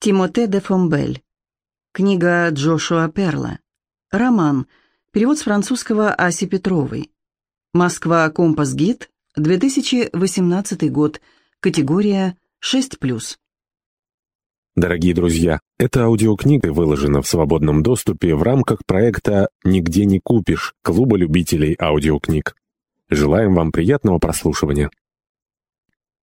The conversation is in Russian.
Тимоте де Фомбель. Книга Джошуа Перла. Роман. Перевод с французского Аси Петровой. Москва. Компас Гид. 2018 год. Категория 6+. Дорогие друзья, эта аудиокнига выложена в свободном доступе в рамках проекта «Нигде не купишь» Клуба любителей аудиокниг. Желаем вам приятного прослушивания.